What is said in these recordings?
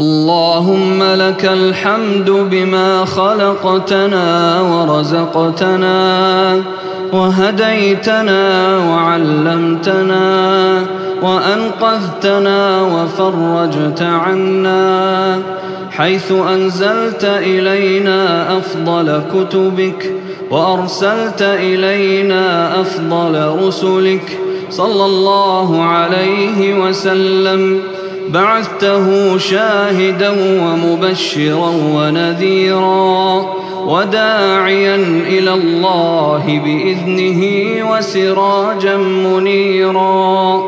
اللهم لك الحمد بما خلقتنا ورزقتنا وهديتنا وعلمتنا وأنقذتنا وفرجت عنا حيث أنزلت إلينا أفضل كتبك وأرسلت إلينا أفضل رسلك صلى الله عليه وسلم بعثته شاهدا ومبشرا ونذيرا وداعيا إلى الله بإذنه وسراجا منيرا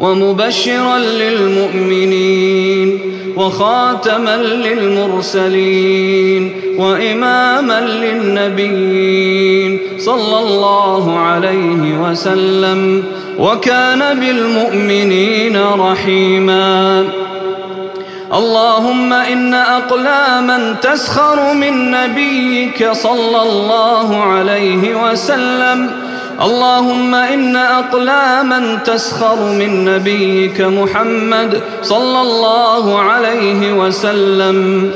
ومبشرا للمؤمنين وخاتما للمرسلين وإماما للنبيين صلى الله عليه وسلم وكان بالمؤمنين رحيما. اللهم إن أقلاما تسخر من نبيك صلى الله عليه وسلم. اللهم إن أقلاما تسخر من نبيك محمد صلى الله عليه وسلم.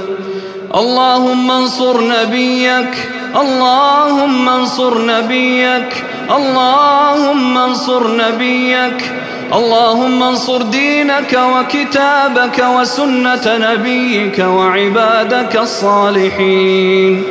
اللهم انصر نبيك اللهم انصر نبيك اللهم انصر نبيك اللهم انصر دينك وكتابك وسنة نبيك وعبادك الصالحين.